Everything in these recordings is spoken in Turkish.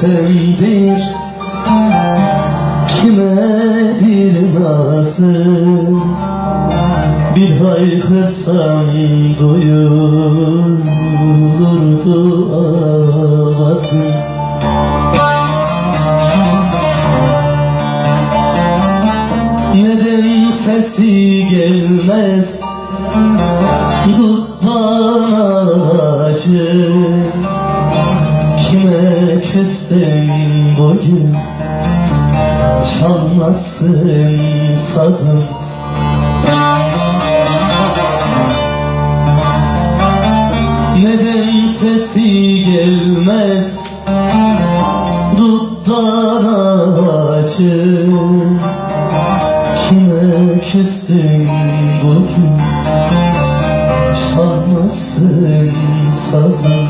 sendir Kimedir nazım Bir haykırsam duyulurdu avazım Neden sesi gelmez? Duttan ağacı. Kime küstün bugün. Çalmasın sazım. Neden sesi gelmez? Duttan ağacı. Kime küstün bugün? Çalmasın sazım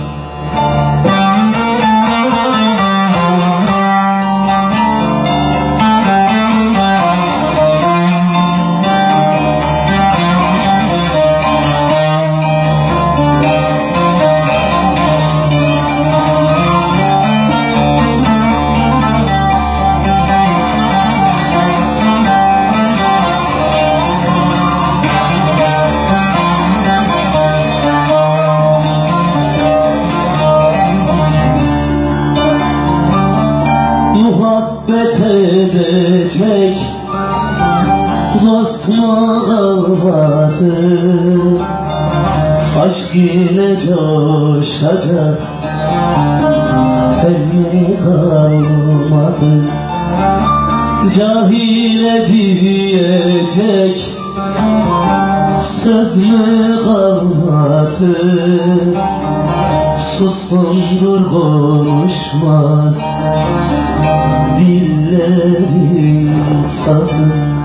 Muhabbet edecek Dostuma kalmadı Aşk ile coşacak Telmi kalmadı Cahile diyecek Söz mü kalmadı? Suskundur konuşmaz. Dillerin sazı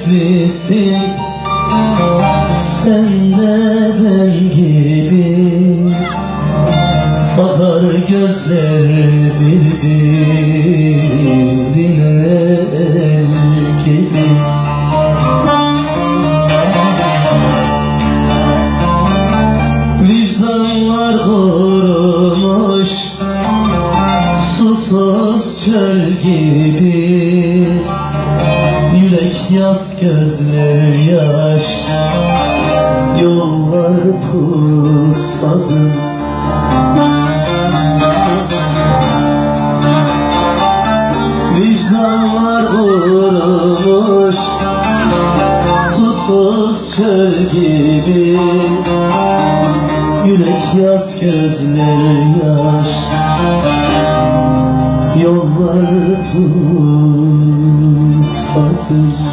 dertlisin Sen de ben gibi. Bakar gözler birbirine gibi. Vicdanlar kurumuş Susuz çöl gibi Yürek yaz gözler yaş Yollar pussazın Vicdanlar kurumuş Susuz çöl gibi. Yürek yaz gözler yaş Yollar soon.